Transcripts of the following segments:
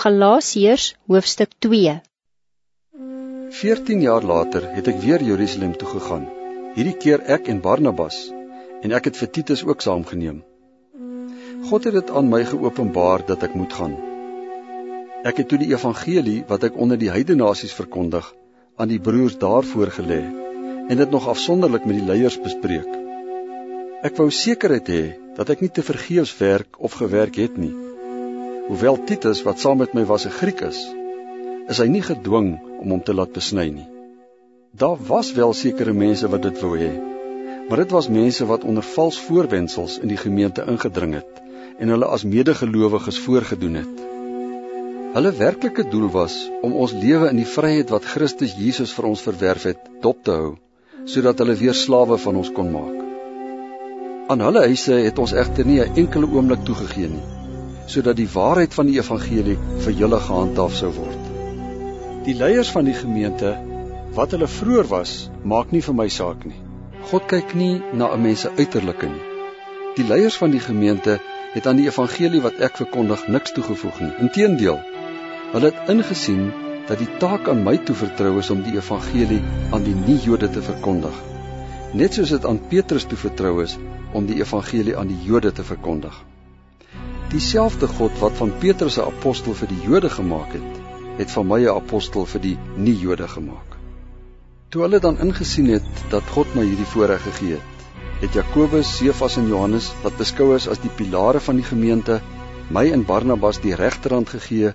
Galasiërs hoofstuk 2 14 jaar later het ek weer Jerusalem toe gegaan. Hierdie keer ek en Barnabas en ek het vir Titus ook saamgeneem. God het dit aan my geopenbaar dat ek moet gaan. Ek het toe die evangelie wat ek onder die heidenasies verkondig aan die broers daar voorgelê en dit nog afsonderlik met die leiers bespreek. Ek wou sekerheid hê dat ek nie te vergeefs werk of gewerk het nie. Hoewel Titus wat saam met my was 'n Griek is, is hy nie gedwing om hom te laat besny nie. Daar was wel sekere mense wat dit wou hê, maar dit was mense wat onder vals voorwendsels in die gemeente ingedring het en hulle as medegelowiges voorgedoen het. Hulle werklike doel was om ons lewe in die vryheid wat Christus Jesus vir ons verwerf het, dop te hou, sodat hulle weer slawe van ons kon maak. Aan hulle eise het ons egter nie 'n enkele oomblik toegegee nie, sodat die waarheid van die evangelie vir julle gehandhaaf sou word. Die leiers van die gemeente, wat hulle vroeër was, maak nie vir my saak nie. God kyk nie na 'n mens se uiterlike nie. Die leiers van die gemeente het aan die evangelie wat ek verkondig niks toegevoeg nie. Inteendeel, hulle het ingesien dat die taak aan my toevertrou is om die evangelie aan die nie-Jode te verkondig. Net soos dit aan Petrus toevertrou is om die evangelie aan die Jode te verkondig. Dieselfde God wat van Petrus 'n apostel vir die Jode gemaak het, het van my 'n apostel vir die nie-Jode gemaak. Toe hulle dan ingesien het dat God my hierdie voorreg gegee het, het Jakobus, Sefas en Johannes wat beskou is as die pilare van die gemeente, my en Barnabas die regterhand gegee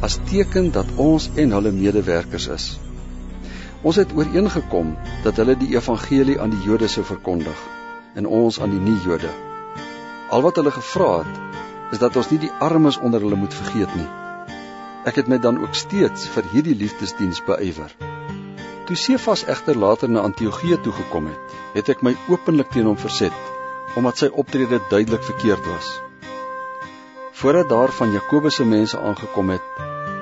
as teken dat ons en hulle medewerkers is. Ons het ooreengekom dat hulle die evangelie aan die Jode sou verkondig en ons aan die nie-Jode. Al wat hulle gevra het, is dat ons nie die armes onder hulle moet vergeet nie. Ek het my dan ook steeds vir hierdie liefdesdiens beywer. Toe Sefas egter later na Antiochië toe gekom het, het ek my openlik teen hom verset omdat sy optrede duidelik verkeerd was. Voordat daar van Jakobus se mense aangekom het,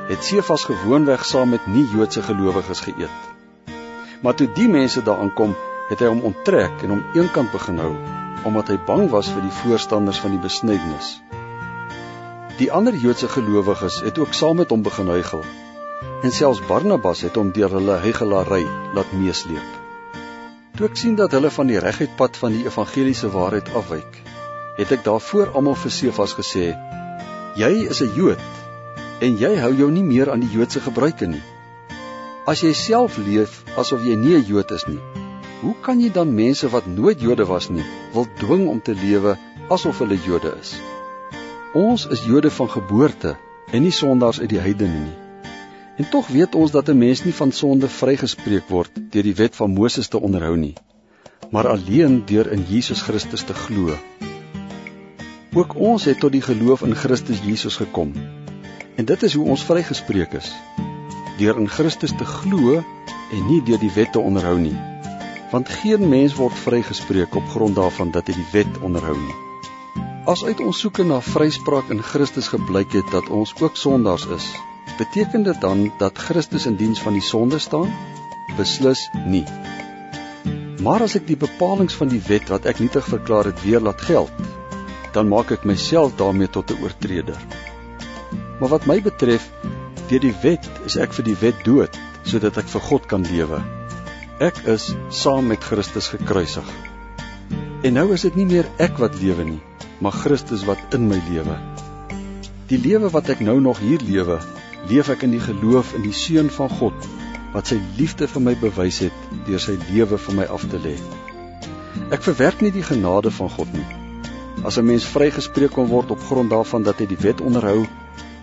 het Sefas gewoonweg saam met nie-Joodse gelowiges geëet. Maar toe die mense daar aankom, het hy hom onttrek en hom eenkant begin hou omdat hy bang was vir die voorstanders van die besnydenis. Die ander Joodse gelowiges het ook saam met hom begin huigel. En selfs Barnabas het hom deur hulle huigelary laat meesleep. Toe ek sien dat hulle van die reguit pad van die evangeliese waarheid afwyk, het ek daarvoor almal vir Sefas gesê: "Jy is 'n Jood en jy hou jou nie meer aan die Joodse gebruike nie. As jy self leef asof jy nie 'n Jood is nie, hoe kan jy dan mense wat nooit Jode was nie, wil dwing om te lewe asof hulle Jode is?" Ons is Jode van geboorte en nie sondaars uit die heidene nie. En tog weet ons dat 'n mens nie van sonde vrygespreek word deur die wet van Moses te onderhou nie, maar alleen deur in Jesus Christus te glo. Ook ons het tot die geloof in Christus Jesus gekom. En dit is hoe ons vrygespreek is. Deur in Christus te glo en nie deur die wet te onderhou nie. Want geen mens word vrygespreek op grond daarvan dat hy die wet onderhou nie. As uit ons soeke na vryspraak in Christus gebleik het dat ons ook sondaars is, beteken dit dan dat Christus in diens van die sonde staan? Beslis nie. Maar as ek die bepalinge van die wet wat ek nietig verklaar het weer laat geld, dan maak ek myself daarmee tot 'n oortreder. Maar wat my betref, deur die wet is ek vir die wet dood sodat ek vir God kan lewe. Ek is saam met Christus gekruisig. En nou is dit nie meer ek wat lewe nie, maar Christus wat in my lewe. Die lewe wat ek nou nog hier lewe, leef ek in die geloof in die seun van God wat sy liefde vir my bewys het deur sy lewe vir my af te lê. Ek verwerk nie die genade van God nie. As 'n mens vrygespreek kon word op grond daarvan dat hy die wet onderhou,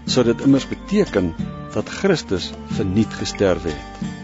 sou dit immers beteken dat Christus verniet gesterwe het.